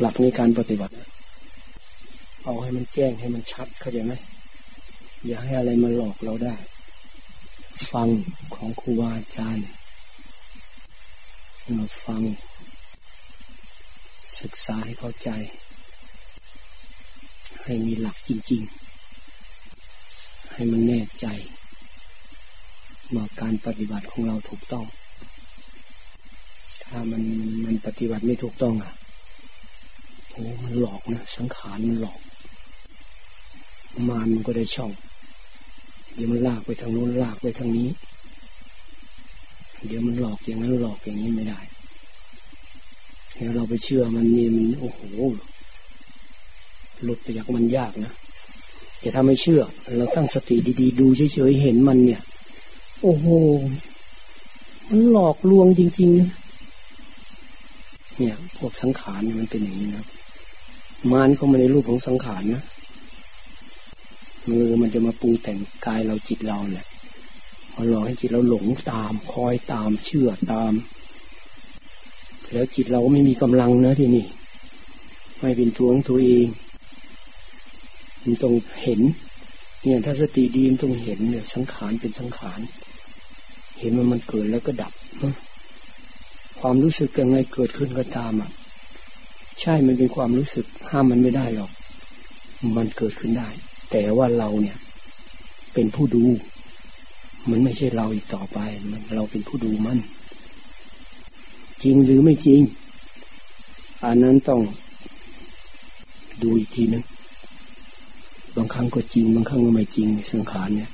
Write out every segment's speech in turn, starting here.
หลักในการปฏิบัติ เอาให้มันแจ้งให้มันชัดเข้าใจไหมอย่าให้อะไรมาหลอกเราได้ ฟังของครูบาอาจารย์มาฟัง ศึกษาให้เข้าใจ ให้มีหลักจริง ๆ ให้มันแน่ใจว่าการปฏิบัติของเราถูกต้อง ถ้ามันมันปฏิบัติไม่ถูกต้องอะ โอ้มันหลอกนะสังขารมันหลอกมารมันก็ได้ช่องเดี๋ยวมันลากไปทางโน้นลากไปทางนี้ เดี๋ยวมันหลอกอย่างนั้นหลอกอย่างนี้ไม่ได้เดี๋ยวเราไปเชื่อมันนี่มันโอ้โหหลุดไปจากมันยากนะแต่ถ้าไม่เชื่อ เราตั้งสติดีๆ ดูเฉยๆเห็นมันเนี่ย โอ้โหมันหลอกลวงจริงๆนะเนี่ยพวกสังขารมันเป็นอย่างนี้นะ มารเข้ามาในรูปของสังขารนะมือมันจะมาปรุงแต่งกายเราจิตเราเนี่ยมาหลอกให้จิตเราหลงตาม คอยตามเชื่อตาม แล้วจิตเราก็ไม่มีกำลังนะที่นี่ ไม่เป็นตัวของตัวเองมันต้องเห็น เนี่ยถ้าสติดีมันต้องเห็นเนี่ยสังขารเป็นสังขาร เห็นมันมันเกิดแล้วก็ดับ ความรู้สึกยังไงเกิดขึ้นก็ตามอะ ใช่มันเป็นความรู้สึกห้ามมันไม่ได้หรอก มันเกิดขึ้นได้ แต่ว่าเราเนี่ย เป็นผู้ดู มันไม่ใช่เราอีกต่อไป มันเราเป็นผู้ดูมัน จริงหรือไม่จริง อันนั้นต้องดูอีกทีนึงบางครั้งก็จริง บางครั้งก็ไม่จริงสังขารเนี่ย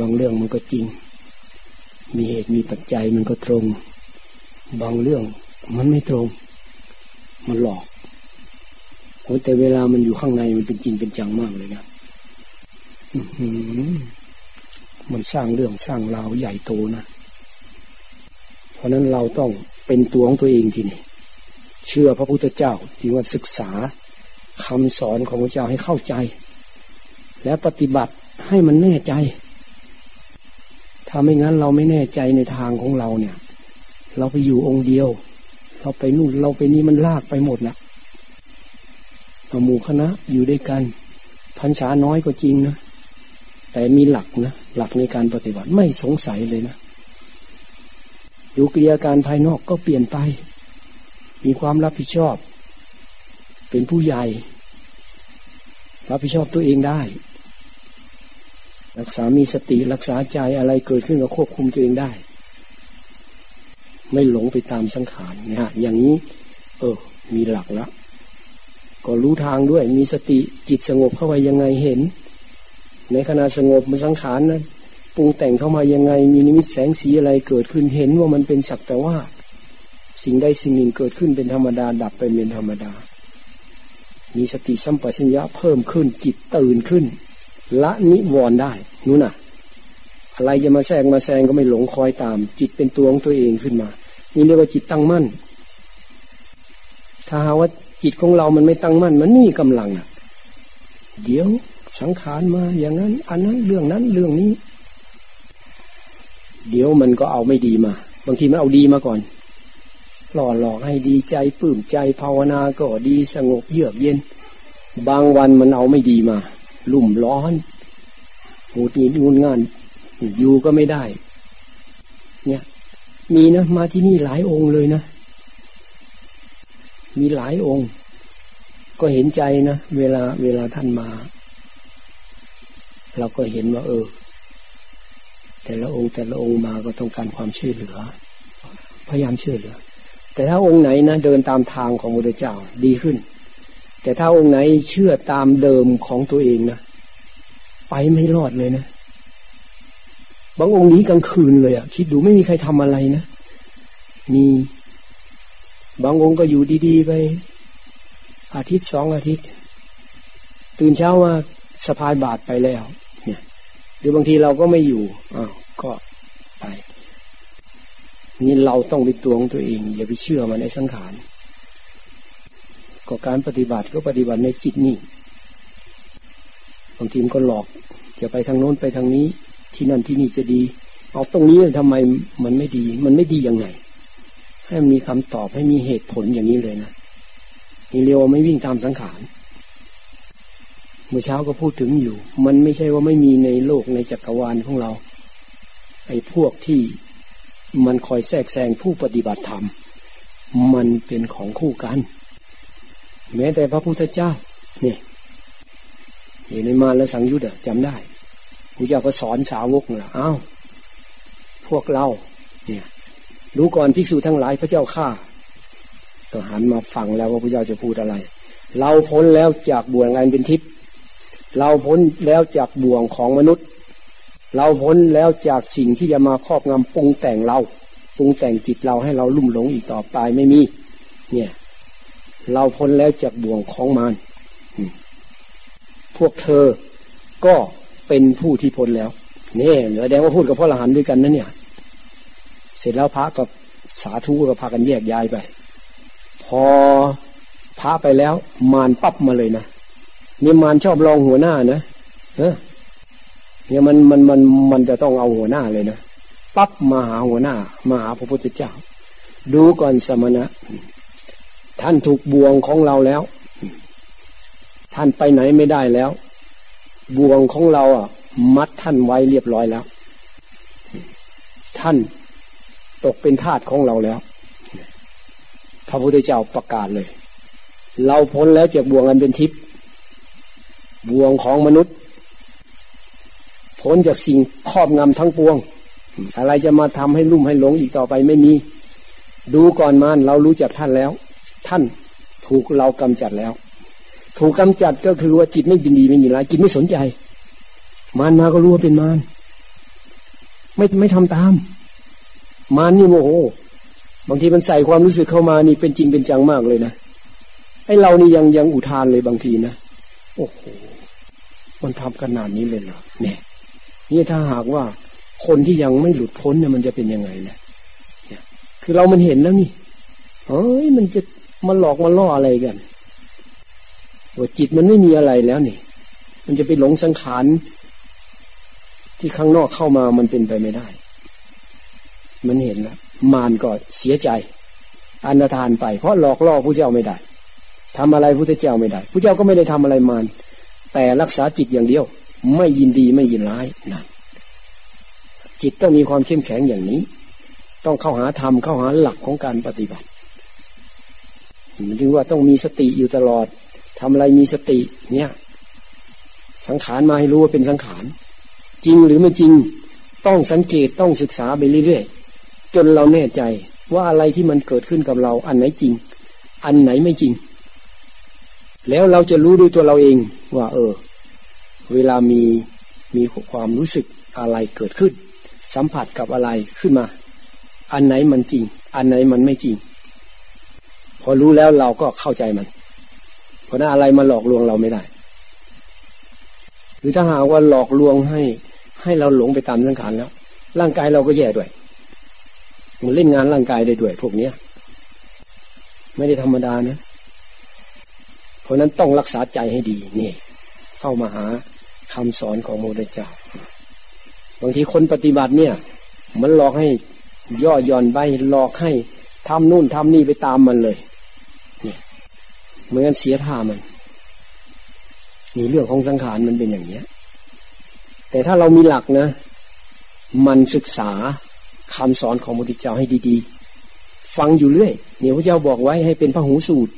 บางเรื่องมันก็จริง มีเหตุมีปัจจัยมันก็ตรง บางเรื่องมันไม่ตรง มันหลอกโอ้แต่เวลามันอยู่ข้างในมันเป็นจริงเป็นจังมากเลยนะมันสร้างเรื่องสร้างราวใหญ่โตนะ เพราะนั้นเราต้องเป็นตัวของตัวเองทีนี่เชื่อพระพุทธเจ้าที่ว่าศึกษาคำสอนของพระเจ้าให้เข้าใจ และปฏิบัติให้มันแน่ใจ ถ้าไม่งั้นเราไม่แน่ใจในทางของเราเนี่ย เราไปอยู่องค์เดียว เราไปนู่นเราไปนี่มันลากไปหมดละหมู่คณะอยู่ด้วยกันพรรษาน้อยก็จริงนะแต่มีหลักนะหลักในการปฏิบัติไม่สงสัยเลยนะดูกิริยาการภายนอกก็เปลี่ยนไป มีความรับผิดชอบ เป็นผู้ใหญ่ รับผิดชอบตัวเองได้ รักษามีสติรักษาใจอะไรเกิดขึ้นก็ควบคุมตัวเองได้ ไม่หลงไปตามสังขารนะฮะอย่างนี้ เออ มีหลักแล้วก็รู้ทางด้วย มีสติจิตสงบเข้าไปยังไงเห็น ในขณะสงบมันสังขารนะปรุงแต่งเข้ามายังไง มีนิมิตแสงสีอะไรเกิดขึ้นเห็นว่ามันเป็นสักแต่ว่า สิ่งใดสิ่งหนึ่งเกิดขึ้นเป็นธรรมดา ดับไปเป็นธรรมดา มีสติสัมปชัญญะเพิ่มขึ้นจิตตื่นขึ้น ละนิวรณ์ได้นู่นน่ะ อะไรจะมาแทรกมาแซงก็ไม่หลงคอยตาม จิตเป็นตัวของตัวเองขึ้นมา นี่เรียกว่าจิตตั้งมั่น ถ้าหาว่าจิตของเรามันไม่ตั้งมั่น มันไม่มีกำลังอะ เดี๋ยวสังขารมาอย่างนั้น อันนั้นเรื่องนั้นเรื่องนี้ เดี๋ยวมันก็เอาไม่ดีมา บางทีมันเอาดีมาก่อนหล่อหลอกให้ดีใจปลื้มใจภาวนาก็ดีสงบเยือกเย็น บางวันมันเอาไม่ดีมา ลุ่มร้อนหูดหงิดงุนงาน อยู่ก็ไม่ได้ เนี่ย มีนะมาที่นี่หลายองค์เลยนะ มีหลายองค์ ก็เห็นใจนะเวลาเวลาท่านมา เราก็เห็นว่า เออ แต่ละองค์แต่ละองค์มาก็ต้องการความช่วยเหลือ พยายามช่วยเหลือ แต่ถ้าองค์ไหนนะเดินตามทางของพระเจ้าดีขึ้น แต่ถ้าองค์ไหนเชื่อตามเดิมของตัวเองนะไปไม่รอดเลยนะ บางองค์นี้กลางคืนเลยอะคิดดูไม่มีใครทำอะไรนะ มีบางองค์ก็อยู่ดีๆไป อาทิตย์สองอาทิตย์ ตื่นเช้ามาสะพายบาทไปแล้ว เนี่ยหรือบางทีเราก็ไม่อยู่อ้าวก็ไปนี่เราต้องเป็นตัวของตัวเอง อย่าไปเชื่อมันในสังขารก็การปฏิบัติก็ปฏิบัติในจิตนี่บางทีมันก็หลอก จะไปทางโน้นไปทางนี้ ที่นั่นที่นี่จะดี เอาตรงนี้ทำไมมันไม่ดี มันไม่ดียังไง ให้มีคำตอบให้มีเหตุผลอย่างนี้เลยนะนี่เรียกว่าไม่วิ่งตามสังขารเมื่อเช้าก็พูดถึงอยู่ มันไม่ใช่ว่าไม่มีในโลกในจักรวาลของเรา ไอ้พวกที่มันคอยแทรกแซงผู้ปฏิบัติธรรม มันเป็นของคู่กัน แม้แต่พระพุทธเจ้า เนี่ยอยู่ในมาและสังยุตอะจำได้ พระเจ้าก็สอนสาวกนะอ้าวพวกเรา เนี่ย รู้ก่อนภิกษุทั้งหลายพระเจ้าข้าก็หันมาฟังแล้วว่าพระเจ้าจะพูดอะไร เราพ้นแล้วจากบ่วงอันเป็นทิพย์เราพ้นแล้วจากบ่วงของมนุษย์ เราพ้นแล้วจากสิ่งที่จะมาครอบงำปรุงแต่งเราปรุงแต่งจิตเราให้เราลุ่มหลงอีกต่อไปไม่มี เนี่ย เราพ้นแล้วจากบ่วงของมารพวกเธอก็ เป็นผู้ที่พ้นแล้วนี่แสดงว่าพูดกับพ่อหลานด้วยกันนะเนี่ย เสร็จแล้วพระกับสาธุก็พากันแยกย้ายไป พอพระไปแล้ว มารปั๊บมาเลยนะนี่มารชอบลองหัวหน้านะเนี่ยมันมันมันมันจะต้องเอาหัวหน้าเลยนะปั๊บมาหาหัวหน้า มาหาพระพุทธเจ้า ดูก่อนสมณะ ท่านถูกบ่วงของเราแล้ว ท่านไปไหนไม่ได้แล้ว บ่วงของเราอะ มัดท่านไว้เรียบร้อยแล้ว ท่านตกเป็นทาสของเราแล้ว พระพุทธเจ้าประกาศเลย เราพ้นแล้วจากบ่วงอันเป็นทิพย์บ่วงของมนุษย์ พ้นจากสิ่งครอบงำทั้งปวง อะไรจะมาทำให้ลุ่มให้หลงอีกต่อไปไม่มี ดูก่อนมานเรารู้จักท่านแล้ว ท่านถูกเรากำจัดแล้ว ถูกกำจัดก็คือว่าจิตไม่ยินดีไม่ยินร้ายจิตไม่สนใจ มานมาก็รู้ว่าเป็นมานไม่ไม่ทำตาม มานนี่โมโหบางทีมันใส่ความรู้สึกเข้ามานี่เป็นจริงเป็นจังมากเลยนะไอ้เรานี่ยังยังอุทานเลยบางทีนะโอ้โหมันทำขนาดนี้เลยเหรอเนี่ยนี่ถ้าหากว่าคนที่ยังไม่หลุดพ้นเนี่ยมันจะเป็นยังไงเนี่ยเนี่ย คือเรามันเห็นแล้วนี่เฮ้ยมันจะมาหลอกมาล่ออะไรกัน ว่าจิตมันไม่มีอะไรแล้วนี่ มันจะไปหลงสังขารที่ข้างนอกเข้ามามันเป็นไปไม่ได้ มันเห็นแล้วมารก็เสียใจอันธานไป เพราะหลอกล่อผู้เจ้าไม่ได้ทำอะไรพุทธเจ้าไม่ได้พระเจ้าก็ไม่ได้ทำอะไรมารแต่รักษาจิตอย่างเดียว ไม่ยินดีไม่ยินร้ายนะจิตต้องมีความเข้มแข็งอย่างนี้ ต้องเข้าหาธรรมเข้าหาหลักของการปฏิบัติจึงว่าต้องมีสติอยู่ตลอด ทำอะไรมีสติ เนี่ย สังขารมาให้รู้ว่าเป็นสังขาร จริงหรือไม่จริง ต้องสังเกตต้องศึกษาไปเรื่อยๆจนเราแน่ใจว่าอะไรที่มันเกิดขึ้นกับเรา อันไหนจริง อันไหนไม่จริง แล้วเราจะรู้ด้วยตัวเราเองว่า เออ เวลามีมีความรู้สึกอะไรเกิดขึ้น สัมผัสกับอะไรขึ้นมา อันไหนมันจริง อันไหนมันไม่จริง พอรู้แล้วเราก็เข้าใจมัน เพราะนั้นอะไรมาหลอกลวงเราไม่ได้ หรือถ้าหากว่าหลอกลวงให้ ให้เราหลงไปตามสังขารแล้ว ร่างกายเราก็แย่ด้วย มันเล่นงานร่างกายได้ด้วย พวกเนี้ย ไม่ได้ธรรมดานะ เพราะนั้นต้องรักษาใจให้ดีนี่ เข้ามาหาคำสอนของโมเดเจ้าบางทีคนปฏิบัติเนี่ย มันหลอกให้ย่อหย่อนไปหลอกให้ทำนู่นทำนี่ไปตามมันเลย เหมือนกันเสียท่ามันนี่เรื่องของสังขารมันเป็นอย่างเนี้ย แต่ถ้าเรามีหลักนะ มันศึกษาคำสอนของพระพุทธเจ้าให้ดีๆ ฟังอยู่เรื่อยเนี่ยพระเจ้าบอกไว้ให้เป็นพระหูสูตร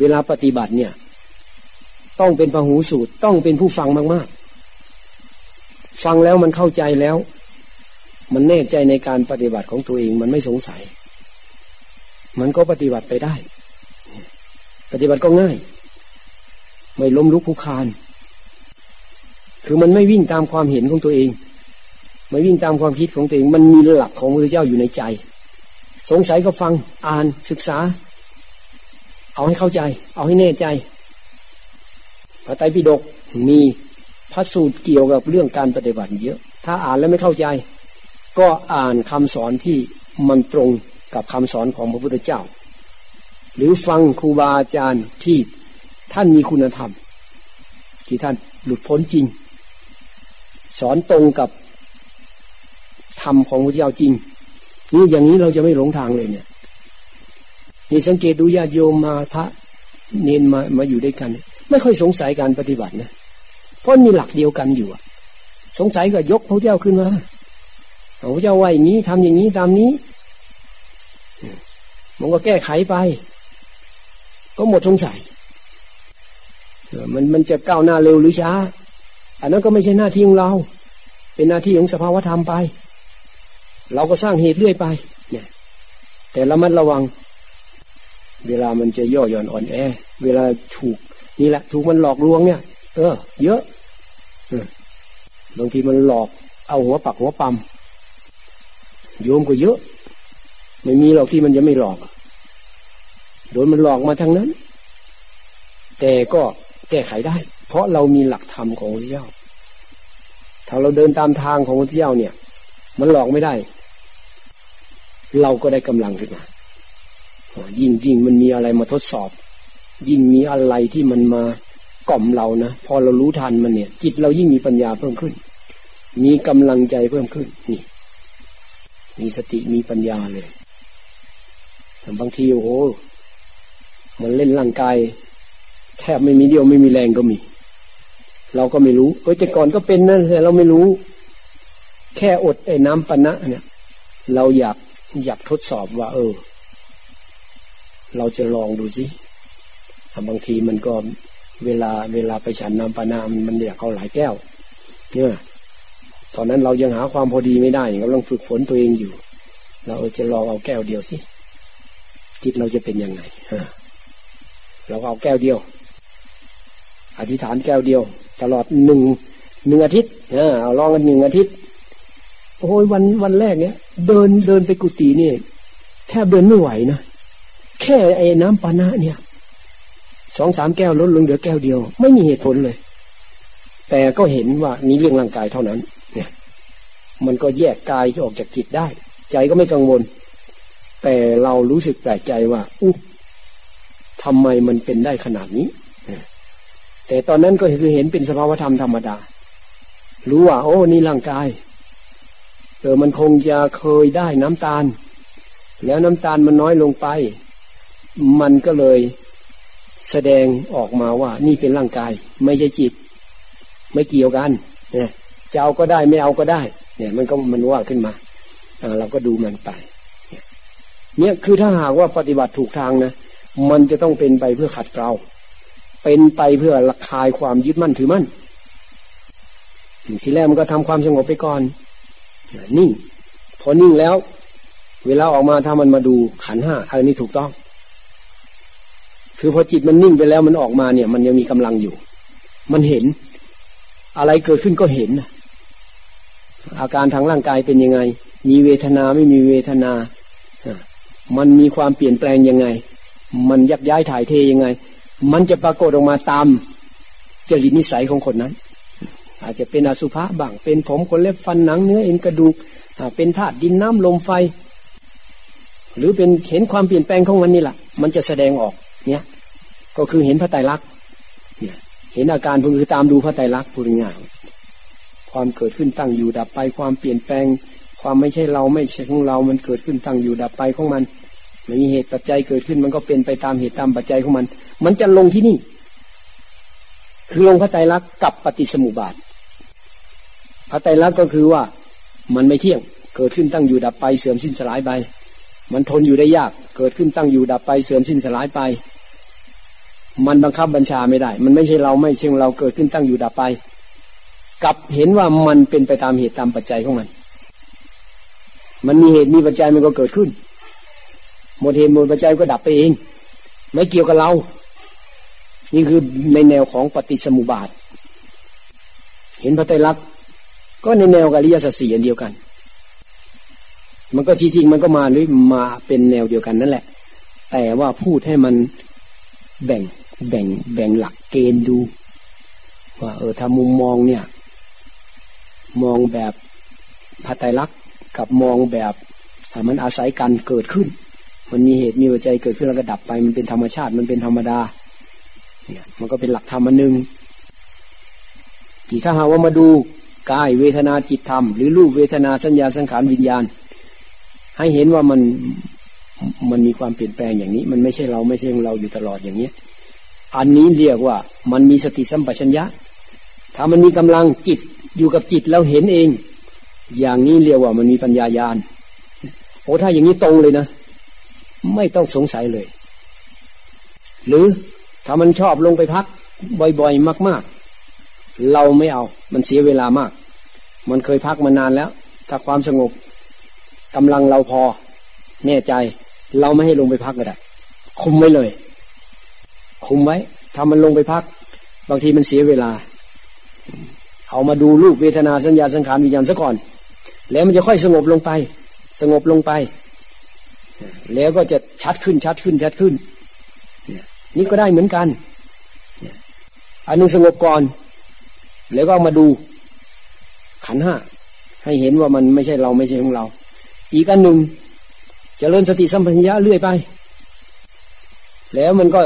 เวลาปฏิบัติเนี่ย ต้องเป็นพระหูสูตร ต้องเป็นผู้ฟังมากๆ ฟังแล้วมันเข้าใจแล้ว มันแน่ใจในการปฏิบัติของตัวเองมันไม่สงสัย มันก็ปฏิบัติไปได้ ปฏิบัติก็ง่าย ไม่ล้มลุกคุกคาน คือมันไม่วิ่งตามความเห็นของตัวเอง ไม่วิ่งตามความคิดของตัวเอง มันมีหลักของพระเจ้าอยู่ในใจ สงสัยก็ฟังอ่านศึกษา เอาให้เข้าใจ เอาให้แน่ใจ พระไตรปิฎกมีพระสูตรเกี่ยวกับเรื่องการปฏิบัติเยอะ ถ้าอ่านแล้วไม่เข้าใจ ก็อ่านคำสอนที่มันตรงกับคำสอนของพระพุทธเจ้า หรือฟังครูบาอาจารย์ที่ท่านมีคุณธรรม ที่ท่านหลุดพ้นจริง สอนตรงกับธรรมของพระเจ้าจริง นี่อย่างนี้เราจะไม่หลงทางเลยเนี่ยนี่สังเกตดูญาติโยมมาพระเนนมามาอยู่ด้วยกัน ไม่ค่อยสงสัยการปฏิบัตินะเพราะมีหลักเดียวกันอยู่สงสัยก็ยกพระเจ้าขึ้นมาพระเจ้าว่าอย่างนี้ทำอย่างนี้ตามนี้มันก็แก้ไขไป ก็หมดสงสัยมันมันจะก้าวหน้าเร็วหรือช้า อันนั้นก็ไม่ใช่หน้าที่ของเรา เป็นหน้าที่ของสภาวธรรมไป เราก็สร้างเหตุเรื่อยไป เนี่ย แต่ละมันระวัง เวลามันจะย่อหย่อนอ่อนแอ เวลาถูกนี่แหละ ถูกมันหลอกลวงเนี่ย เออ เยอะบางทีมันหลอกเอาหัวปักหัวปั๊มโยมก็เยอะ ไม่มีหรอกที่มันจะไม่หลอก โดนมันหลอกมาทั้งนั้น แต่ก็แก้ไขได้ เพราะเรามีหลักธรรมของพระเจ้า ถ้าเราเดินตามทางของพระเจ้าเนี่ย มันหลอกไม่ได้ เราก็ได้กำลังขึ้นมายิ่งยิ่งมันมีอะไรมาทดสอบ ยิ่งมีอะไรที่มันมากล่อมเรานะพอเรารู้ทันมันเนี่ย จิตเรายิ่งมีปัญญาเพิ่มขึ้น มีกำลังใจเพิ่มขึ้นนี่ มีสติมีปัญญาเลยบางทีโอ้โห มันเล่นร่างกายแทบไม่มีเดียวไม่มีแรงก็มี เราก็ไม่รู้เอ้ยแต่ก่อนก็เป็นนั่นแต่เราไม่รู้ แค่อดไอ้น้ำปนะเนี่ย เราอยากอยากทดสอบว่า เออ เราจะลองดูสิบางทีมันก็เวลาเวลาไปฉันน้ำปานามันอยากเอาหลายแก้ว เนี่ยตอนนั้นเรายังหาความพอดีไม่ได้กำลังฝึกฝนตัวเองอยู่ เราจะลองเอาแก้วเดียวสิจิตเราจะเป็นยังไงฮะ เราก็เอาแก้วเดียว อธิษฐานแก้วเดียว ตลอดหนึ่งหนึ่งอาทิตย์เออเอาลองกันหนึ่งอาทิตย์โอ้ยวันวันแรกเนี้ยเดินเดินไปกุฏินี่แทบเดินไม่ไหวนะแค่ไอ้น้ำปานะเนี่ยสองสามแก้วลดลงเหลือแก้วเดียว ไม่มีเหตุผลเลย แต่ก็เห็นว่านี่เรื่องร่างกายเท่านั้น เนี่ย มันก็แยกกายออกจากจิตได้ ใจก็ไม่กังวล แต่เรารู้สึกแปลกใจว่าอู้ ทำไมมันเป็นได้ขนาดนี้ แต่ตอนนั้นก็คือเห็นเป็นสภาวธรรมธรรมดา รู้ว่า โอ้ นี่ร่างกาย เออ มันคงจะเคยได้น้ำตาล แล้วน้ำตาลมันน้อยลงไป มันก็เลยแสดงออกมาว่า นี่เป็นร่างกาย ไม่ใช่จิต ไม่เกี่ยวกันเนี่ยจะเอาก็ได้ไม่เอาก็ได้ เนี่ย มันก็มันว่าขึ้นมาเราก็ดูมันไป เนี่ยคือถ้าหากว่าปฏิบัติถูกทางนะ มันจะต้องเป็นไปเพื่อขัดเกลาเป็นไปเพื่อละคายความยึดมั่นถือมั่นทีแรกมันก็ทำความสงบไปก่อนนิ่งพอนิ่งแล้ว เวลาออกมาถ้ามันมาดูขันห้าอันนี้ถูกต้อง คือพอจิตมันนิ่งไปแล้วมันออกมาเนี่ย มันยังมีกำลังอยู่ มันเห็น อะไรเกิดขึ้นก็เห็น อาการทางร่างกายเป็นยังไง มีเวทนาไม่มีเวทนา มันมีความเปลี่ยนแปลงยังไง มันยักย้ายถ่ายเทยังไง มันจะปรากฏออกมาตามจริตนิสัยของคนนั้น อาจจะเป็นอสุภะบ้างเป็นผมขนเล็บฟันหนังเนื้อเอ็นกระดูกเป็นธาตุดินน้ำลมไฟ หรือเป็นเห็นความเปลี่ยนแปลงของมันนี่แหละมันจะแสดงออกเนี่ยก็คือเห็นพระไตรลักษณ์เนี่ยเห็นอาการพึงคือตามดูพระไตรลักษณ์พูดง่ายความเกิดขึ้นตั้งอยู่ดับไปความเปลี่ยนแปลง ความไม่ใช่เราไม่ใช่ของเรา มันเกิดขึ้นตั้งอยู่ดับไปของมัน มันมีเหตุปัจจัยเกิดขึ้นมันก็เป็นไปตามเหตุตามปัจจัยของมัน มันจะลงที่นี่ คือลงพระไตรลักษณ์กับปฏิสมุบาท พระไตรลักษณ์ก็คือว่ามันไม่เที่ยง เกิดขึ้นตั้งอยู่ดับไปเสื่อมสิ้นสลายไป มันทนอยู่ได้ยาก เกิดขึ้นตั้งอยู่ดับไปเสื่อมสิ้นสลายไป มันบังคับบัญชาไม่ได้ มันไม่ใช่เราไม่ใช่เราเกิดขึ้นตั้งอยู่ดับไป กับเห็นว่ามันเป็นไปตามเหตุตามปัจจัยของมัน มันมีเหตุมีปัจจัยมันก็เกิดขึ้น หมดเหตุหมดปัจจัยก็ดับไปเอง ไม่เกี่ยวกับเรา นี่คือในแนวของปฏิสมุบาท เห็นพระไตรลักษณ์ก็ในแนวกัลยาสสีอันเดียวกัน มันก็จริงๆมันก็มาหรือมาเป็นแนวเดียวกันนั่นแหละ แต่ว่าพูดให้มันแบ่งแบ่งแบ่งหลักเกณฑ์ดู ว่าเออถ้ามุมมองเนี่ย มองแบบพระไตรลักษณ์กับมองแบบมันอาศัยกันเกิดขึ้น มันมีเหตุมีปัจจัยเกิดขึ้นแล้วก็ดับไป มันเป็นธรรมชาติมันเป็นธรรมดา เนี่ย มันก็เป็นหลักธรรมอันหนึ่งที่ถ้าหาว่ามาดูกายเวทนาจิตธรรม หรือรูปเวทนาสัญญาสังขารวิญญาณ ให้เห็นว่ามันมันมีความเปลี่ยนแปลงอย่างนี้ มันไม่ใช่เราไม่ใช่ของเราอยู่ตลอดอย่างนี้อันนี้เรียกว่ามันมีสติสัมปชัญญะ ถ้ามันมีกำลังจิตอยู่กับจิตแล้วเห็นเอง อย่างนี้เรียกว่ามันมีปัญญายาณโอ้ถ้าอย่างนี้ตรงเลยนะ ไม่ต้องสงสัยเลย หรือถ้ามันชอบลงไปพัก บ่อยๆ มาก ๆ เราไม่เอา มันเสียเวลามาก มันเคยพักมานานแล้ว ถ้าความสงบกำลังเราพอ แน่ใจ เราไม่ให้ลงไปพักก็ได้คุมไว้เลย คุมไว้ถ้ามันลงไปพัก บางทีมันเสียเวลา เอามาดูรูปเวทนาสัญญาสังขารวิญญาณซะก่อน แล้วมันจะค่อยสงบลงไป สงบลงไป แล้วก็จะชัดขึ้นชัดขึ้นชัดขึ้น นี่ก็ได้เหมือนกัน อันนึงสงบก่อน แล้วก็มาดู ขันห้าให้เห็นว่ามันไม่ใช่เราไม่ใช่ของเรา อีกอันหนึ่งจเจริญสติสัมปชัญญะเรื่อยไป แล้วมันก็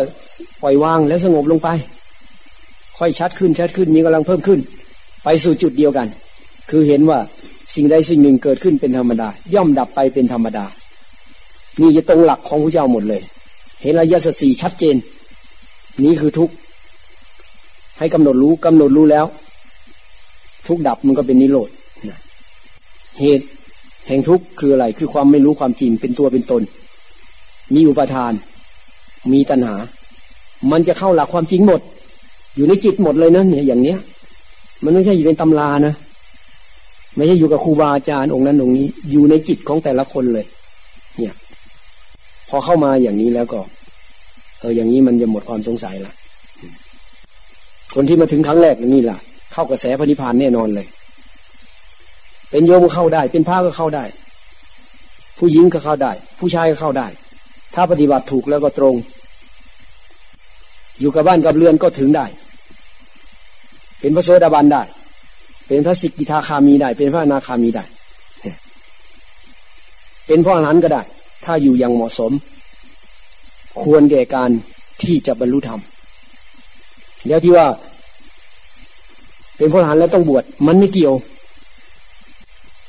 ปล่อยวางแล้วสงบลงไป ค่อยชัดขึ้นชัดขึ้นมีกำลังเพิ่มขึ้น ไปสู่จุดเดียวกัน คือเห็นว่าสิ่งใดสิ่งหนึ่งเกิดขึ้นเป็นธรรมดา ย่อมดับไปเป็นธรรมดา นี่จะตรงหลักของพระเจ้าหมดเลย เห็นระยะสสีชัดเจน นี้คือทุกข์ให้กำหนดรู้กำหนดรู้แล้ว ทุกดับมันก็เป็นนิโรธเหตุแห่งทุกข์คืออะไร คือความไม่รู้ความจริงเป็นตัวเป็นตน มีอุปทาน มีตัณหา มันจะเข้าหลักความจริงหมด อยู่ในจิตหมดเลยนะเนี่ยอย่างเนี้ย มันไม่ใช่อยู่ในตำรานะ ไม่ใช่อยู่กับครูบาอาจารย์องค์นั้นองค์นี้ อยู่ในจิตของแต่ละคนเลย พอเข้ามาอย่างนี้แล้วก็ เอออย่างนี้มันจะหมดความสงสัยละคนที่มาถึงครั้งแรกนี่ล่ะ เข้ากระแสพระนิพพานแน่นอนเลย เป็นโยมก็เข้าได้ เป็นพระก็เข้าได้ ผู้หญิงก็เข้าได้ ผู้ชายก็เข้าได้ ถ้าปฏิบัติถูกแล้วก็ตรง อยู่กับบ้านกับเรือนก็ถึงได้ เป็นพระโสดาบันได้ เป็นพระสิกขิทาคามีได้ เป็นพระนาคามีได้ เป็นพ่ออรหันต์ก็ได้ ถ้าอยู่อย่างเหมาะสม ควรแก่การที่จะบรรลุธรรมแล้วที่ว่า เป็นพระอรหันแล้วต้องบวชมันไม่เกี่ยว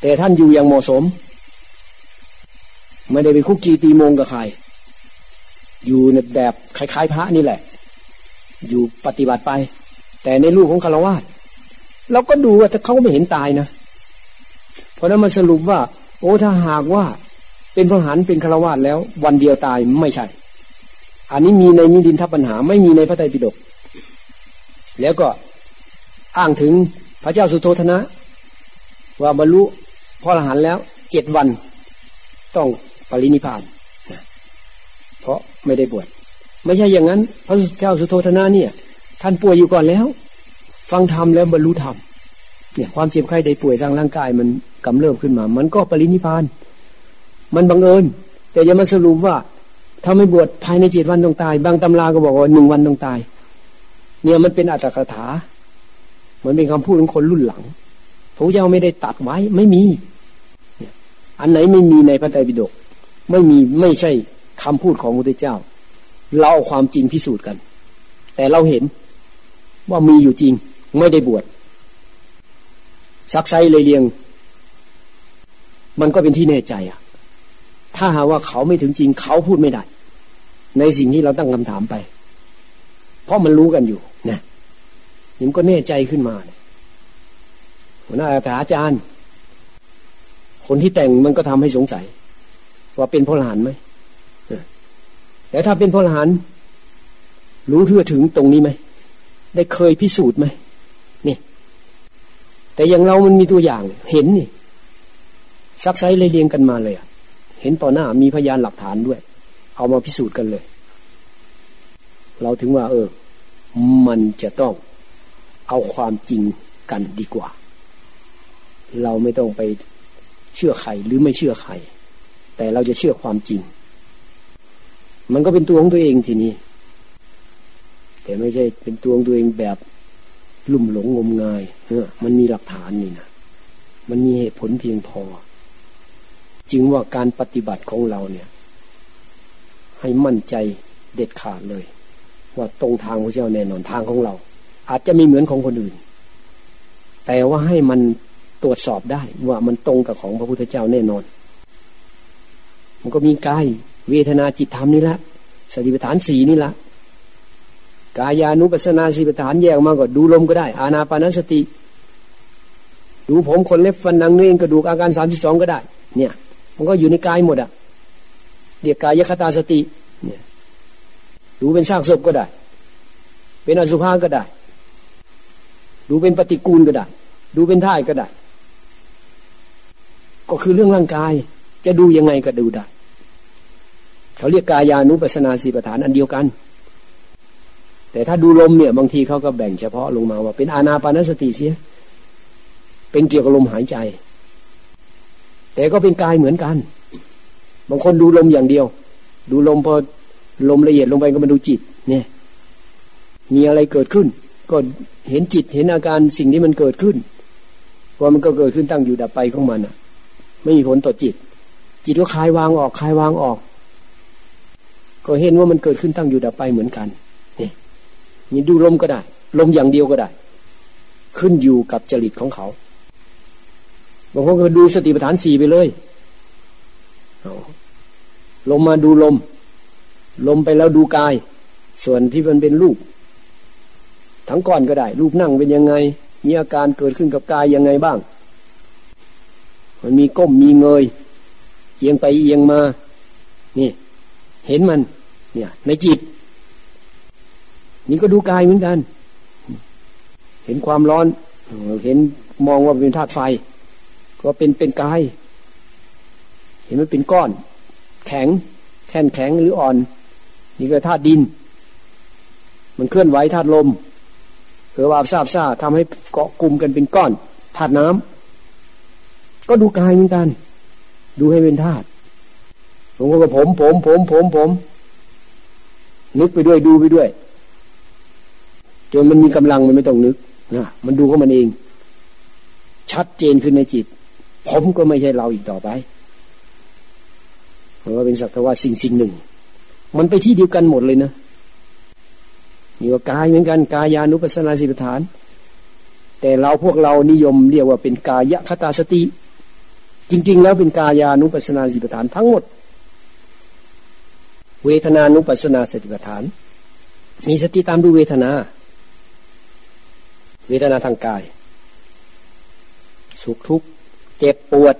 แต่ท่านอยู่อย่างเหมาะสม ไม่ได้ไปคุกคีตีมงกับใคร อยู่ในแบบคล้ายๆพระนี่แหละ อยู่ปฏิบัติไป แต่ในรูปของคารวะเราก็ดูว่าเขาไม่เห็นตายนะ เพราะนั้นมันสรุปว่า โอ้ถ้าหากว่า เป็นพระหันเป็นคารวะแล้ว วันเดียวตายไม่ใช่ อันนี้มีในมิดินทัพปัญหาไม่มีในพระไตรปิฎกแล้วก็อ้างถึงพระเจ้าสุโธธนะ ว่าบรรลุพระอรหันต์แล้วเจ็ดวันต้องปรินิพานเพราะไม่ได้บวชไม่ใช่อย่างนั้น พระเจ้าสุโธธนะเนี่ย ท่านป่วยอยู่ก่อนแล้ว ฟังธรรมแล้วบรรลุธรรมเนี่ยความเจ็บไข้ได้ป่วยทางร่างกายมันกำเริบขึ้นมา มันก็ปรินิพาน มันบังเอิญ แต่อย่ามาสรุปว่า ถ้าไม่บวชภายในเจ็ดวันต้องตาย บางตำราก็บอกว่าหนึ่งวันต้องตาย เนี่ยมันเป็นอัตถกถาเหมือนเป็นคำพูดของคนรุ่นหลังพระเจ้าไม่ได้ตัดไว้ไม่มี อันไหนไม่มีในพระไตรปิฎกไม่มีไม่ใช่คำพูดของพระเจ้า เราเอาความจริงพิสูจน์กัน แต่เราเห็นว่ามีอยู่จริงไม่ได้บวชซักไซเลยเลียง มันก็เป็นที่แน่ใจอะ ถ้าหาว่าเขาไม่ถึงจริงเขาพูดไม่ได้ ในสิ่งที่เราตั้งคำถามไป เพราะมันรู้กันอยู่นะมันก็แน่ใจขึ้นมาหัวหน้าอาจารย์ คนที่แต่งมันก็ทำให้สงสัย ว่าเป็นพลหานไหมแต่ถ้าเป็นพลหานรู้เท่อถึงตรงนี้ไหมได้เคยพิสูจน์ไหมนี่ แต่อย่างเรามันมีตัวอย่างเห็นนี่ซักไซเลยเรียงกันมาเลยอะ เห็นต่อหน้ามีพยานหลักฐานด้วย เอามาพิสูจน์กันเลย เราถึงว่า เออ มันจะต้องเอาความจริงกันดีกว่า เราไม่ต้องไปเชื่อใครหรือไม่เชื่อใคร แต่เราจะเชื่อความจริง มันก็เป็นตัวของตัวเองทีนี้ แต่ไม่ใช่เป็นตัวของตัวเองแบบลุ่มหลงงมงายเออมันมีหลักฐานนี่นะมันมีเหตุผลเพียงพอ จึงว่าการปฏิบัติของเราเนี่ย ให้มั่นใจเด็ดขาดเลย ว่าตรงทางพระเจ้าแน่นอนทางของเรา อาจจะไม่เหมือนของคนอื่น แต่ว่าให้มันตรวจสอบได้ว่ามันตรงกับของพระพุทธเจ้าแน่นอน มันก็มีกายเวทนาจิตธรรมนี่ละสติปัฏฐานสี่นี่ละกายานุปัสนาสติปัฏฐานแยกมาก็ดูลมก็ได้ อานาปานสติ ดูผมคนเล็บฟันนังเนื้อกระดูกอาการสามสิบสองก็ได้ เนี่ย มันก็อยู่ในกายหมดอะเรียกกายยคตาสติ เนี่ยดูเป็นสร้างศพก็ได้ เป็นอสุภะก็ได้ ดูเป็นปฏิกูลก็ได้ ดูเป็นท่ายก็ได้ ก็คือเรื่องร่างกาย จะดูยังไงก็ดูได้ เขาเรียกกายานุปัสนาสีปฐานอันเดียวกัน แต่ถ้าดูลมเนี่ยบางทีเขาก็แบ่งเฉพาะลงมาว่าเป็นอานาปานสติเสีย เป็นเกี่ยวกับลมหายใจ แต่ก็เป็นกายเหมือนกัน บางคนดูลมอย่างเดียว ดูลมพอลมละเอียดลงไปก็มาดูจิต เนี่ย มีอะไรเกิดขึ้น ก็เห็นจิตเห็นอาการสิ่งที่มันเกิดขึ้นว่ามันก็เกิดขึ้นตั้งอยู่ดับไปของมันอะ ไม่มีผลต่อจิต จิตก็คลายวางออกคลายวางออก ก็เห็นว่ามันเกิดขึ้นตั้งอยู่ดับไปเหมือนกันนี่นี่ดูลมก็ได้ ลมอย่างเดียวก็ได้ ขึ้นอยู่กับจริตของเขา บางคนก็ดูสติปัฏฐานสี่ไปเลยลมมาดูลม ลมไปแล้วดูกาย ส่วนที่มันเป็นรูป ทั้งก้อนก็ได้ รูปนั่งเป็นยังไง มีอาการเกิดขึ้นกับกายยังไงบ้าง มันมีก้มมีเงย เอียงไปเอียงมา นี่ เห็นมัน เนี่ย ในจิต นี่ก็ดูกายเหมือนกัน เห็นความร้อน เห็นมองว่าเป็นธาตุไฟ ก็เป็นเป็นกาย เห็นมันเป็นก้อน แข็งแข็งแข็งหรืออ่อน นี่ก็ธาตุดิน มันเคลื่อนไหวธาตุลมเกิดว่าซาบซ่าทำให้เกาะกลุ่มกันเป็นก้อนธาตุน้ำก็ดูกายเหมือนกัน ดูให้เป็นธาตุผมก็ผม ผม ผม ผม ผม นึกไปด้วยดูไปด้วย จนมันมีกำลังมันไม่ต้องนึกนะมันดูของมันเอง ชัดเจนขึ้นในจิต ผมก็ไม่ใช่เราอีกต่อไปเพราะว่าเป็นสักแต่ว่าสิ่งสิ่งหนึ่ง มันไปที่เดียวกันหมดเลยนะมีว่ากายเหมือนกันกายานุปัสสนาสิปฐาน แต่เราพวกเรานิยมเรียกว่าเป็นกายคตาสติ จริง ๆ แล้วเป็นกายานุปัสสนาสิปฐานทั้งหมด เวทนานุปัสนาสติปัฏฐาน มีสติตามดูเวทนา เวทนาทางกาย สุขทุกข์ เจ็บปวด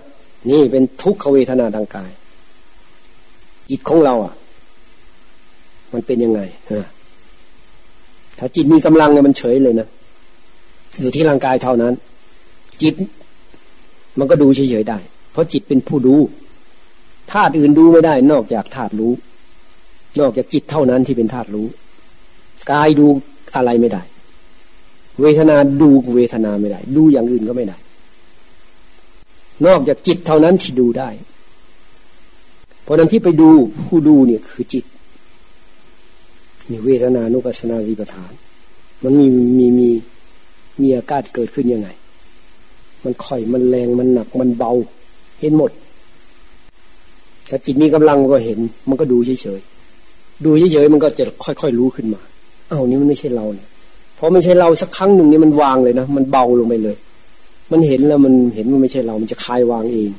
นี่เป็นทุกขเวทนาทางกาย จิตของเราอะ มันเป็นยังไงถ้าจิตมีกำลังเนี่ยมันเฉยเลยนะอยู่ที่ร่างกายเท่านั้น จิต มันก็ดูเฉยๆได้ เพราะจิตเป็นผู้ดูธาตุอื่นดูไม่ได้ นอกจากธาตุรู้ นอกจากจิตเท่านั้นที่เป็นธาตุรู้กายดูอะไรไม่ได้ เวทนาดูเวทนาไม่ได้ ดูอย่างอื่นก็ไม่ได้ นอกจากจิตเท่านั้นที่ดูได้ เพราะนั้นที่ไปดูผู้ดูเนี่ยคือจิตนี่เวทนานุปัสนาวิปทาน มันมีมีมีมีอาการเกิดขึ้นยังไง มันค่อยมันแรงมันหนักมันเบา เห็นหมด ถ้าจิตมีกำลังก็เห็น มันก็ดูเฉยๆดูเฉยๆมันก็จะค่อยๆรู้ขึ้นมา เอ้านี่มันไม่ใช่เราเนี่ยพอไม่ใช่เราสักครั้งหนึ่งนี่มันวางเลยนะมันเบาลงไปเลย มันเห็นแล้วมันเห็นมันไม่ใช่เรา มันจะคลายวางเอง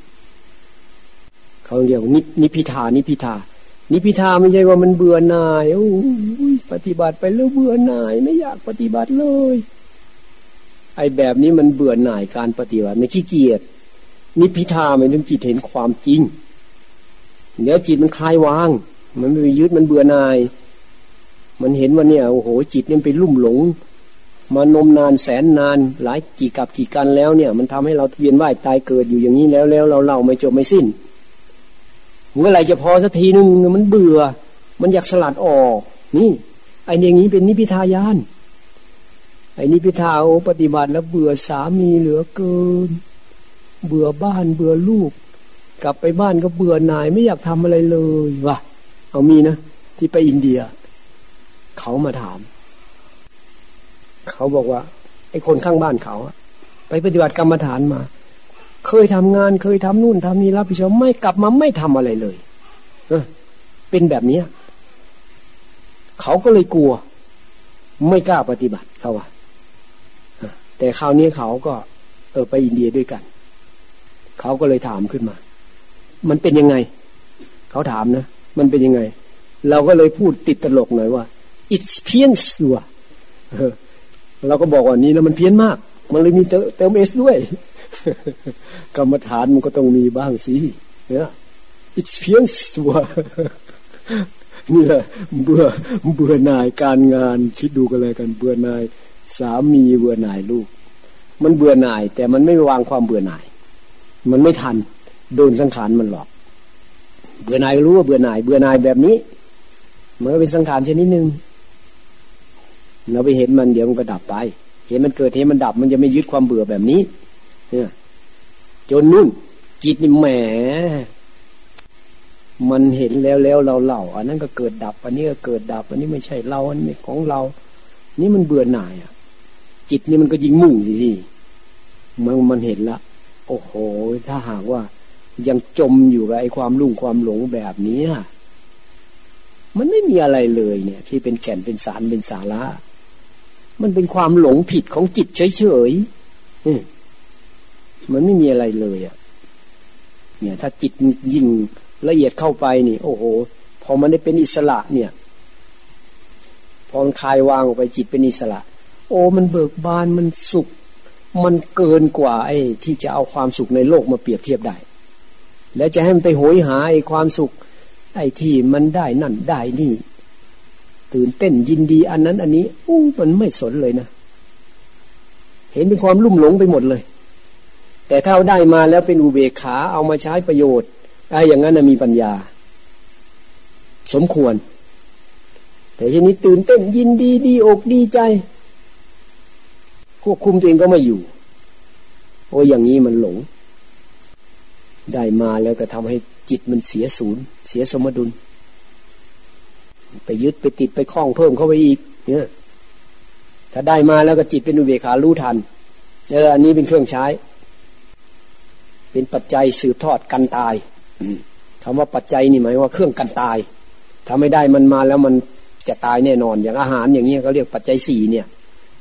เขาเรียกนินพิธานิพิธานิพิธาไม่ใช่ว่ามันเบื่อหน่ายโอ้ยปฏิบัติไปแล้วเบื่อหน่าย ไม่อยากปฏิบัติเลย ไอ้แบบนี้มันเบื่อหน่ายการปฏิบัติไม่ขี้เกียจนิพิธาหมันถึงจิตเห็นความจริงเดี๋ยวจิตมันคลายวาง มันไม่ไปยึดมันเบื่อหน่าย มันเห็นว่าเนี่ยโอ้โหจิตเนี่ยไปลุ่มหลง มานมนานแสนนาน หลายกี่กับกี่กันแล้วเนี่ย มันทำให้เราเวียนว่ายตายเกิดอยู่อย่างนี้แล้วแล้วเราเล่าไม่จบไม่สิ้นเมื่อไหร่จะพอสักทีนึงมันเบื่อ มันอยากสลัดออก นี่ไอ้อย่างนี้เป็นนิพิทายาน ไอ้นิพิทาโอปฏิบัติแล้วเบื่อสามีเหลือเกิน เบื่อบ้านเบื่อลูก กลับไปบ้านก็เบื่อหน่ายไม่อยากทำอะไรเลยวะเอามีนะที่ไปอินเดีย เขามาถาม เขาบอกว่า ไอ้คนข้างบ้านเขาไปปฏิบัติกรรมฐานมา เคยทำงานเคยทำนู่นทำนี่รับผิดชอบไม่กลับมาไม่ทำอะไรเลยเอเป็นแบบนี้เขาก็เลยกลัว ไม่กล้าปฏิบัติเขาว่าแต่คราวนี้เขาก็ เออไปอินเดียด้วยกัน เขาก็เลยถามขึ้นมา มันเป็นยังไง เขาถามนะ มันเป็นยังไง เราก็เลยพูดติดตลกหน่อยว่า it's เพี้ยนสัว เราก็บอกว่านี้นะมันเพี้ยนมาก มันเลยมีเติมเอสด้วย กรรมฐานมันก็ต้องมีบ้างสิเนี่ย it's เพี้ยนสัวนี่แหละเบื่อเบื่อหน่ายการงานคิดดูกันเลยกันเบื่อหน่ายสามีเบื่อหน่ายลูก มันเบื่อหน่าย แต่มันไม่วางความเบื่อหน่าย มันไม่ทัน โดนสังขารมันหลอก เบื่อหน่ายรู้ว่าเบื่อหน่าย เบื่อหน่ายแบบนี้มันก็เป็นสังขารชนิดหนึ่ง เราไปเห็นมันเดี๋ยวมันก็ดับไป เห็นมันเกิดเห็นมันดับ มันจะไม่ยึดความเบื่อแบบนี้เนี่ยจนนุ่นจิตนี่แหม มันเห็นแล้วแล้วเราเล่าอันนั้นก็เกิดดับ อันนี้ก็เกิดดับ อันนี้ไม่ใช่เราอันนี้ของเรา นี่มันเบื่อหน่ายอะ จิตนี่มันก็ยิงมุ่งสิที่มันมันเห็นละ โอ้โห ถ้าหากว่ายังจมอยู่กับไอ้ความลุ่งความหลงแบบนี้มันไม่มีอะไรเลยเนี่ย ที่เป็นแก่นเป็นสารเป็นสาระ มันเป็นความหลงผิดของจิตเฉยๆมันไม่มีอะไรเลยอะ เนี่ย ถ้าจิตยิ่งละเอียดเข้าไปนี่ โอ้โห พอมันได้เป็นอิสระ เนี่ย พอมันคลายวางออกไปจิตเป็นอิสระ โอ้ มันเบิกบานมันสุข มันเกินกว่า ไอ้ ที่จะเอาความสุขในโลกมาเปรียบเทียบได้ แล้วจะให้มันไปโหยหาไอ้ความสุข ไอ้ที่มันได้นั่นได้นี่ ตื่นเต้นยินดีอันนั้น อันนี้อู้มันไม่สนเลยนะ เห็นเป็นความลุ่มหลงไปหมดเลย แต่ถ้าเอาได้มาแล้วเป็นอุเบกขาเอามาใช้ประโยชน์ไอ้อย่างนั้นมีปัญญา สมควร แต่ทีนี้ตื่นเต้นยินดีดีอกดีใจ ควบคุมตัวเองก็ไม่อยู่ โอ้อย่างนี้มันหลง ได้มาแล้วก็ทำให้จิตมันเสียศูนย์ เสียสมดุล ไปยึดไปติดไปคล้องเพิ่มเข้าไปอีก เนี่ย ถ้าได้มาแล้วก็จิตเป็นอุเบกขารู้ทันเอออันนี้เป็นเครื่องใช้ เป็นปัจจัยสืบทอดกันตายคำว่าปัจจัยนี่หมายว่าเครื่องกันตาย ถ้าไม่ได้มันมาแล้วมันจะตายแน่นอน อย่างอาหารอย่างเงี้ยเขาเรียกปัจจัยสี่เนี่ย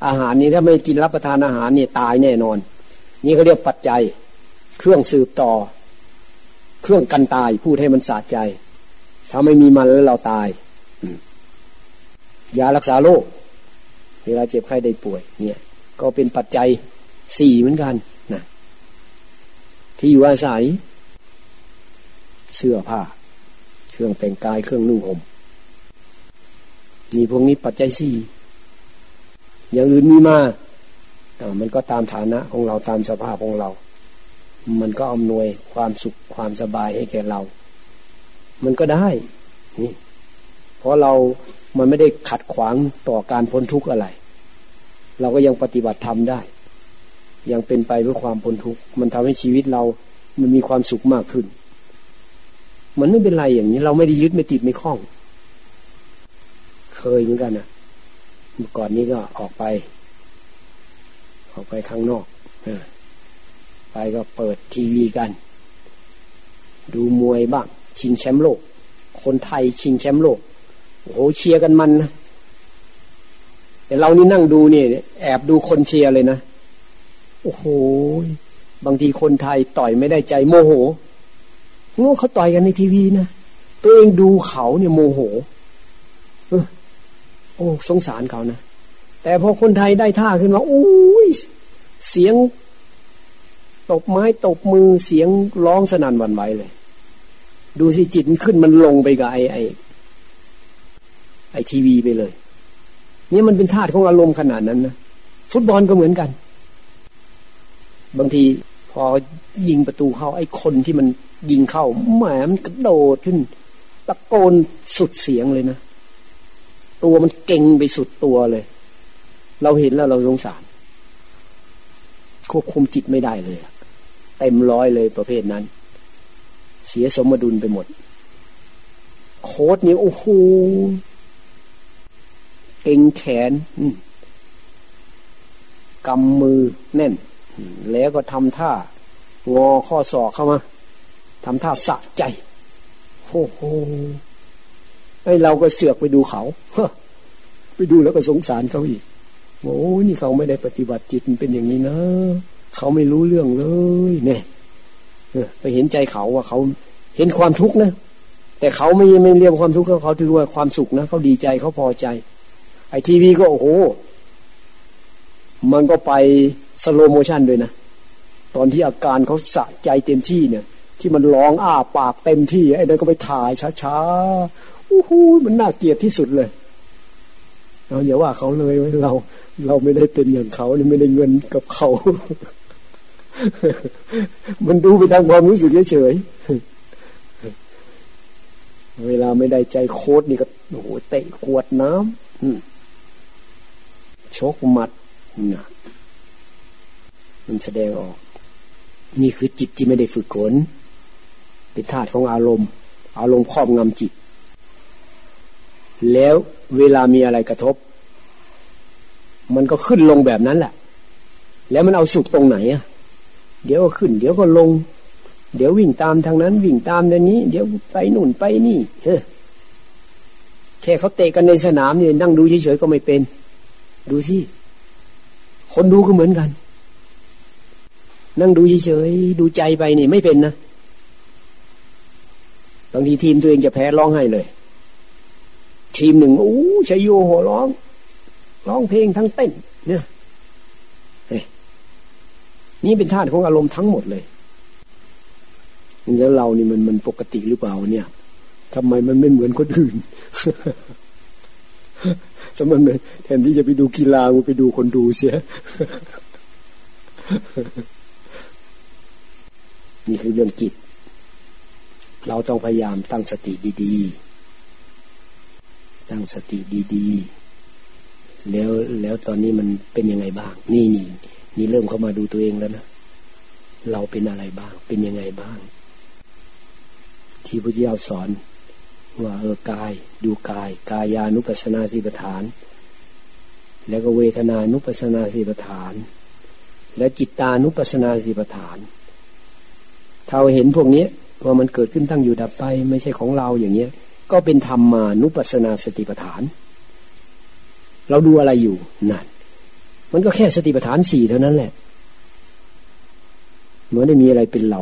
อาหารนี้ถ้าไม่กินรับประทานอาหารเนี่ยตายแน่นอน นี่เขาเรียกปัจจัย เครื่องสืบต่อ เครื่องกันตายพูดให้มันสะใจ ถ้าไม่มีมันแล้วเราตาย ยารักษาโรคเวลาเจ็บไข้ได้ป่วย เนี่ย ก็เป็นปัจจัยสี่เหมือนกันนะที่อยู่อาศัย เสื้อผ้า เครื่องแต่งกายเครื่องนุ่งห่มมีพวกนี้ปัจจัยสี่อย่างอื่นมีมาแต่มันก็ตามฐานะของเราตามสภาพของเรา มันก็อำนวยความสุขความสบายให้แก่เรา มันก็ได้นี่เพราะเรา มันไม่ได้ขัดขวางต่อการพ้นทุกข์อะไร เราก็ยังปฏิบัติธรรมได้ ยังเป็นไปเพื่อความพ้นทุกข์มันทำให้ชีวิตเรามันมีความสุขมากขึ้น มันไม่เป็นไรอย่างนี้ เราไม่ได้ยึดไม่ติดไม่คล้อง เคยเหมือนกันนะเมื่อก่อนนี้ก็ออกไป ออกไปข้างนอกไปก็เปิดทีวีกัน ดูมวยบ้างชิงแชมป์โลก คนไทยชิงแชมป์โลก โอ้โหเชียร์กันมันนะแต่เรานี่นั่งดูนี่แอบดูคนเชียร์เลยนะโอ้โหบางทีคนไทยต่อยไม่ได้ใจโมโหงูเขาต่อยกันในทีวีนะตัวเองดูเขาเนี่ยโมโหโอ้สงสารเขานะแต่พอคนไทยได้ท่าขึ้นมาอุ้ยเสียงตบไม้ตบมือเสียงร้องสนั่นหวั่นไหวเลย ดูสิจิตมันขึ้นมันลงไปกับไอ้ไอ้ ไอทีวีไปเลย นี่มันเป็นธาตุของอารมณ์ขนาดนั้นนะฟุตบอลก็เหมือนกัน บางทีพอยิงประตูเข้า ไอ้คนที่มันยิงเข้าแหมมันกระโดดขึ้นตะโกนสุดเสียงเลยนะ ตัวมันเก่งไปสุดตัวเลย เราเห็นแล้วเราสงสาร ควบคุมจิตไม่ได้เลยเต็มร้อยเลยประเภทนั้น เสียสมดุลไปหมด โค้ดนี่โอ้โห เก่งแขนกำมือแน่น แล้วก็ทำท่างอข้อศอกเข้ามาทำท่าสะใจโอ้โหไอเราก็เสือกไปดูเขาไปดูแล้วก็สงสารเขาอีกโอ้นี่เขาไม่ได้ปฏิบัติจิตเป็นอย่างนี้นะเขาไม่รู้เรื่องเลยเนี่ยไปเห็นใจเขาว่าเขาเห็นความทุกข์นะแต่เขาไม่ไม่เรียกความทุกข์เขาถือว่าความสุขนะเขาดีใจเขาพอใจ ไอทีวีก็โอ้โห มันก็ไปสโลโมชันด้วยนะ ตอนที่อาการเขาสะใจเต็มที่เนี่ย ที่มันร้องอ้าปากเต็มที่ ไอ้นั่นก็ไปถ่ายช้าๆโอ้โหมันน่าเกลียดที่สุดเลยเราอย่าว่าเขาเลยเรา เราไม่ได้เป็นอย่างเขาไม่ได้เงินกับเขา มันดูไปทางความรู้สึกเฉยเวลาไม่ได้ใจโคตรนี่ก็โอ้โหเตะขวดน้ำ ชกมัดนะมันแสดงออก นี่คือจิตที่ไม่ได้ฝึกฝนเป็นธาตุของอารมณ์ อารมณ์ครอบงำจิต แล้วเวลามีอะไรกระทบ มันก็ขึ้นลงแบบนั้นแหละ แล้วมันเอาสุขตรงไหนอะ เดี๋ยวก็ขึ้น เดี๋ยวก็ลง เดี๋ยววิ่งตามทางนั้น วิ่งตามทางนี้ เดี๋ยวไปนู่นไปนี่ เฮ้แค่เขาเตะกันในสนามเนี่ยนั่งดูเฉยๆก็ไม่เป็น ดูสิ คนดูก็เหมือนกัน นั่งดูเฉยๆ ดูใจไปนี่ไม่เป็นนะบางทีทีมตัวเองจะแพ้ร้องไห้เลย ทีมหนึ่งโอ้ชัยโยหัวร้อง ร้องเพลงทั้งเต้น เนี่ยนี่เป็นธาตุของอารมณ์ทั้งหมดเลยแล้วเรานี่มันมันปกติหรือเปล่าเนี่ยทำไมมันไม่เหมือนคนอื่น สมันแทนที่จะไปดูกีฬามันไปดูคนดูเสีย นี่คือเรื่องจิต เราต้องพยายามตั้งสติดีๆ ตั้งสติดีๆ แล้วแล้วตอนนี้มันเป็นยังไงบ้าง นี่นี่นี่เริ่มเข้ามาดูตัวเองแล้วนะ เราเป็นอะไรบ้าง เป็นยังไงบ้าง ที่พระเจ้าสอน ว่าเออกายดูกาย กายานุปัสนาสีปฐาน แล้วก็เวทนานุปัสนาสีปฐาน และจิตตานุปัสนาสีปฐานถ้าเห็นพวกนี้ว่ามันเกิดขึ้นตั้งอยู่ดับไป ไม่ใช่ของเราอย่างเงี้ย ก็เป็นธรรมานุปัสนาสติปฐาน เราดูอะไรอยู่นั่นมันก็แค่สติปฐานสี่เท่านั้นแหละเหมือนได้มีอะไรเป็นเรา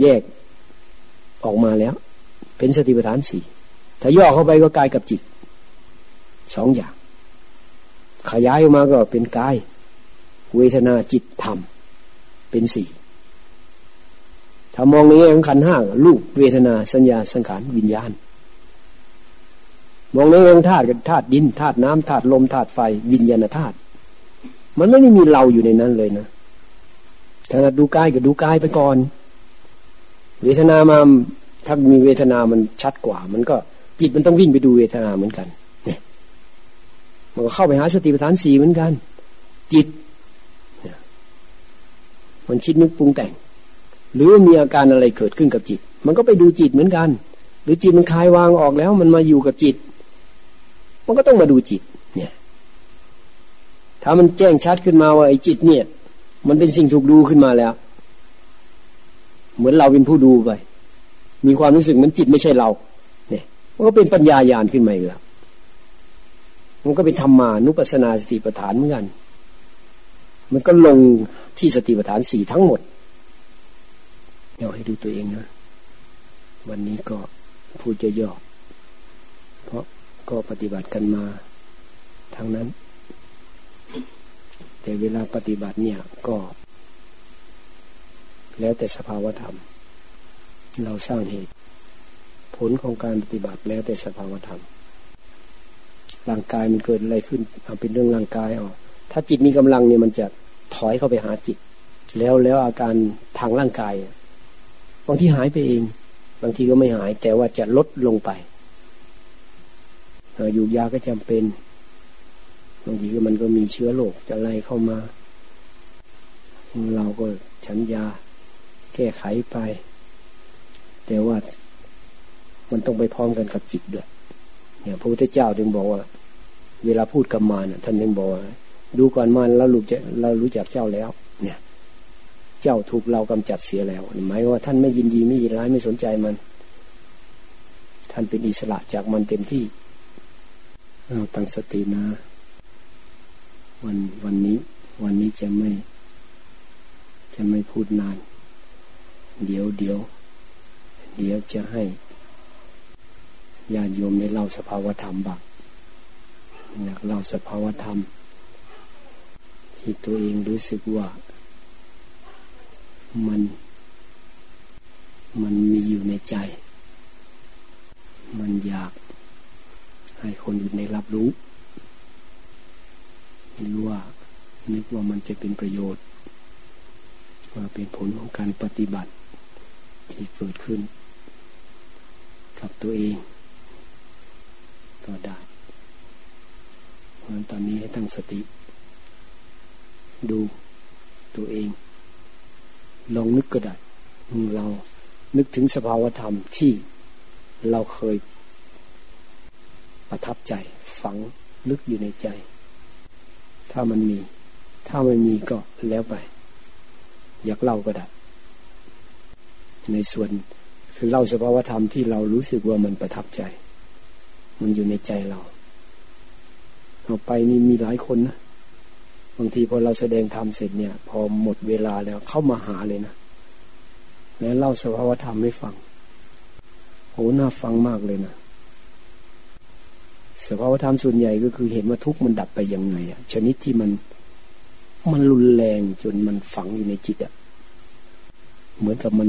แยก ออกมาแล้ว เป็นสติปัฏฐานสี่ถ้าย่อเข้าไปก็กายกับจิตสองอย่าง ขยายออกมาก็เป็นกาย เวทนาจิตธรรม เป็นสี่ถ้ามองในแง่ของขันห้าลูกเวทนาสัญญาสังขารวิญญาณ มองในแง่ของธาตุกับธาตุดินธาตุน้ำธาตุลมธาตุไฟ วิญญาณธาตุมันไม่ได้มีเราอยู่ในนั้นเลยนะถ้าดูกายก็ดูกายไปก่อน เวทนามาถ้ามีเวทนามันชัดกว่า มันก็จิตมันต้องวิ่งไปดูเวทนาเหมือนกันเนี่ยมันก็เข้าไปหาสติปัฏฐานสี่เหมือนกัน จิตมันคิดนึกปรุงแต่ง หรือมีอาการอะไรเกิดขึ้นกับจิต มันก็ไปดูจิตเหมือนกัน หรือจิตมันคลายวางออกแล้ว มันมาอยู่กับจิต มันก็ต้องมาดูจิต เนี่ย ถ้ามันแจ้งชัดขึ้นมาว่าไอ้จิตเนี่ย มันเป็นสิ่งถูกดูขึ้นมาแล้ว เหมือนเราเป็นผู้ดูไป มีความรู้สึกเหมือนจิตไม่ใช่เรา เนี่ยมันก็เป็นปัญญายาณขึ้นมาอีกแล้วมันก็เป็นธรรมานุปัสนาสติปัฏฐานเหมือนกัน มันก็ลงที่สติปัฏฐานสี่ทั้งหมด เดี๋ยวให้ดูตัวเองนะ วันนี้ก็พูดย่อๆเพราะก็ปฏิบัติกันมาทางนั้น แต่เวลาปฏิบัติเนี่ยก็ แล้วแต่สภาวธรรม เราสร้างเหตุ ผลของการปฏิบัติแล้วแต่สภาวธรรม ร่างกายมันเกิดอะไรขึ้น เอาเป็นเรื่องร่างกายออกถ้าจิตมีกำลังเนี่ยมันจะถอยเข้าไปหาจิต แล้วแล้วอาการทางร่างกายบางที่หายไปเอง บางทีก็ไม่หาย แต่ว่าจะลดลงไปอยู่ยาก็จำเป็นบางทีก็มันก็มีเชื้อโรคจะไล่เข้ามา เราก็ฉันยา แก้ไขไป แต่ว่ามันต้องไปพร้อมกันกับจิตด้วยเนี่ยพระพุทธเจ้าถึงบอกว่า เวลาพูดกับมารท่านถึงบอกว่าดูก่อนมารเรารู้จักเรารู้จักเจ้าแล้ว เนี่ย เจ้าถูกเรากำจัดเสียแล้วหมายว่าท่านไม่ยินดีไม่ยินร้ายไม่สนใจมัน ท่านเป็นอิสระจากมันเต็มที่เราตั้งสตินะ วันวันนี้ วันนี้จะไม่ จะไม่พูดนาน เดี๋ยวเดี๋ยวเดี๋ยวจะให้ญาติโยมได้เล่าสภาวธรรมบ้างอยากเล่าสภาวธรรม ที่ตัวเองรู้สึกว่า มัน มันมีอยู่ในใจ มันอยากให้คนอื่นได้รับรู้รู้ว่านึกว่ามันจะเป็นประโยชน์ว่าเป็นผลของการปฏิบัติ ที่เกิดขึ้น กับตัวเองก็ได้เพราะตอนนี้ให้ตั้งสติ ดูตัวเอง ลองนึกก็ได้เรานึกถึงสภาวธรรมที่เราเคยประทับใจ ฝังลึกอยู่ในใจ ถ้ามันมี ถ้าไม่มีก็แล้วไป อยากเล่าก็ได้ ในส่วนคือเล่าสภาวธรรมที่เรารู้สึกว่ามันประทับใจ มันอยู่ในใจเราเอาไปนี่มีหลายคนนะบางทีพอเราแสดงธรรมเสร็จเนี่ย พอหมดเวลาแล้วเข้ามาหาเลยนะแล้วเล่าสภาวธรรมให้ฟังโหน่าฟังมากเลยนะสภาวธรรมส่วนใหญ่ก็คือเห็นว่าทุกข์มันดับไปยังไงอะชนิดที่มันมันรุนแรงจนมันฝังอยู่ในจิตอะ เหมือนกับมัน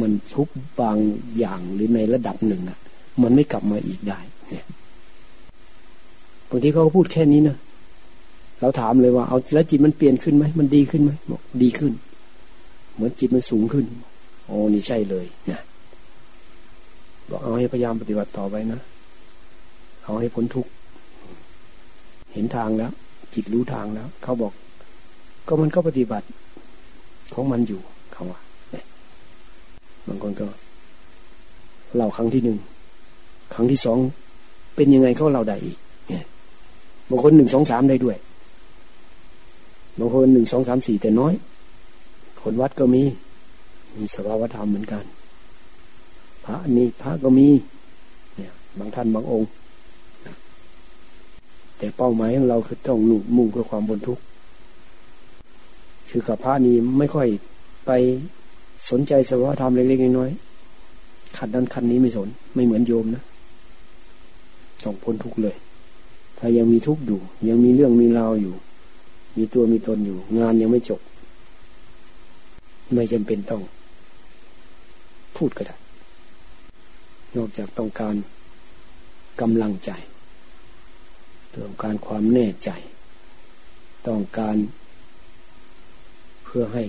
มันทุกบางอย่างหรือในระดับหนึ่งอะมันไม่กลับมาอีกได้ เนี่ยบางทีเขาก็พูดแค่นี้นะเราถามเลยว่าเอาแล้วจิตมันเปลี่ยนขึ้นไหมมันดีขึ้นไหมบอกดีขึ้น เหมือนจิตมันสูงขึ้นโอ้นี่ใช่เลยนะบอกเอาให้พยายามปฏิบัติต่อไปนะเอาให้พ้นทุกข์เห็นทางแล้ว จิตรู้ทางแล้ว เขาบอก ก็มันก็ปฏิบัติของมันอยู่ คำว่าบางคนก็เล่าครั้งที่หนึ่งครั้งที่สองเป็นยังไงเขาเล่าได้อีกเนี่ยบางคนหนึ่งสองสามได้ด้วยบางคนหนึ่งสองสามสี่แต่น้อย คนวัดก็มี มีสภาวธรรมเหมือนกัน พระนี่พระก็มี เนี่ย บางท่านบางองค์ แต่เป้าหมายของเราคือต้องหนุมุ่งเพื่อความบนทุกข์คือกับพระนี้ไม่ค่อย ไปสนใจสภาวธรรมเล็กๆน้อยๆขัดนั้นขัดนี้ไม่สน ไม่เหมือนโยมนะต้องพ้นทุกเลย ถ้ายังมีทุกข์อยู่ ยังมีเรื่องมีราวอยู่ มีตัวมีตนอยู่ งานยังไม่จบ ไม่จำเป็นต้อง พูดก็ได้ นอกจากต้องการกำลังใจ ต้องการความแน่ใจ ต้องการเพื่อให้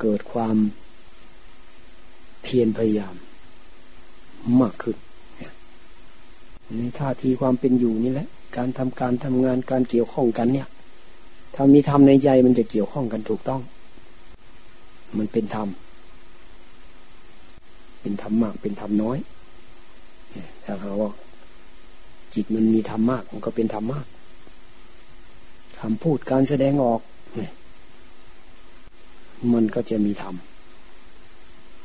เกิดความเพียรพยายาม มากขึ้นในท่าทีความเป็นอยู่นี่แหละ การทำการทำงานการเกี่ยวข้องกันเนี่ย ถ้ามีธรรมในใจมันจะเกี่ยวข้องกันถูกต้อง มันเป็นธรรม เป็นธรรมมากเป็นธรรมน้อยถ้าหาว่า จิตมันมีธรรมมาก มันก็เป็นธรรมมากคำพูดการแสดงออก มันก็จะมีธรรม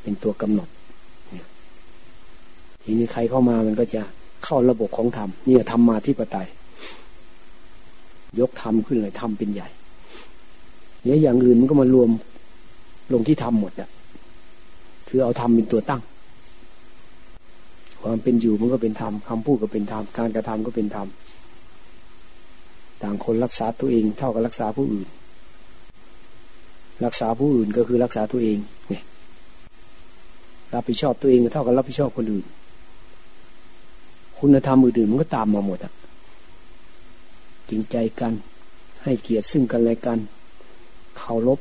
เป็นตัวกำหนดทีนี้ใครเข้ามามันก็จะเข้าระบบของธรรมเนี่ยธรรมมาที่ปไตย ยกธรรมขึ้นเลยธรรมเป็นใหญ่เนี่ยอย่างอื่นมันก็มารวมลงที่ธรรมหมดอะคือเอาธรรมเป็นตัวตั้ง ความเป็นอยู่มันก็เป็นธรรมคำพูดก็เป็นธรรมการกระทำก็เป็นธรรมต่างคนรักษาตัวเองเท่ากับรักษาผู้อื่น รักษาผู้อื่นก็คือรักษาตัวเองเนี่ยรับผิดชอบตัวเองก็เท่ากับรับผิดชอบคนอื่น คุณธรรมอื่นๆมันก็ตามมาหมดอะจริงใจกัน ให้เกียรติซึ่งกันและกันเคารพ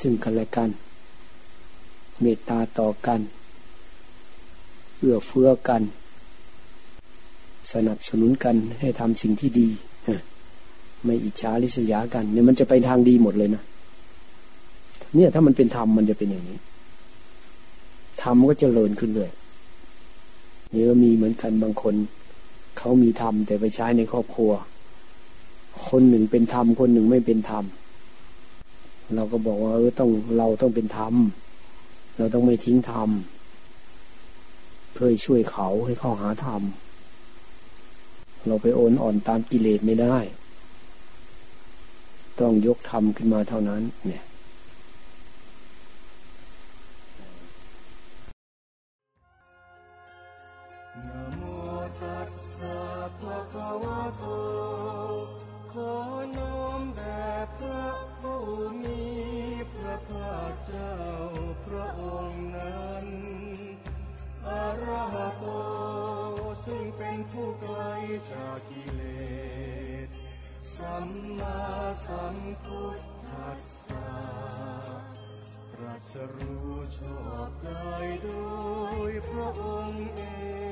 ซึ่งกันและกัน เมตตาต่อกันเอื้อเฟื้อกัน สนับสนุนกันให้ทำสิ่งที่ดี ไม่อิจฉาริษยากันเนี่ยมันจะไปทางดีหมดเลยนะเนี่ยถ้ามันเป็นธรรมมันจะเป็นอย่างนี้ธรรมก็จเจริญขึ้นเลยเนี่ยมีเหมือนกันบางคน เขามีธรรมแต่ไปใช้ในครอบครัว คนหนึ่งเป็นธรรมคนหนึ่งไม่เป็นธรรมเราก็บอกว่าเออต้องเราต้องเป็นธรรมเราต้องไม่ทิ้งธรรมเพื่อช่วยเขาให้เข้าหาธรรมเราไปโอนอ่อนตามกิเลสไม่ได้ ต้องยกธรรมขึ้นมาเท่านั้น เนี่ย สัมมาสัมพุทธัสสะตรัสรู้ชอบได้โดยพระองค์เอง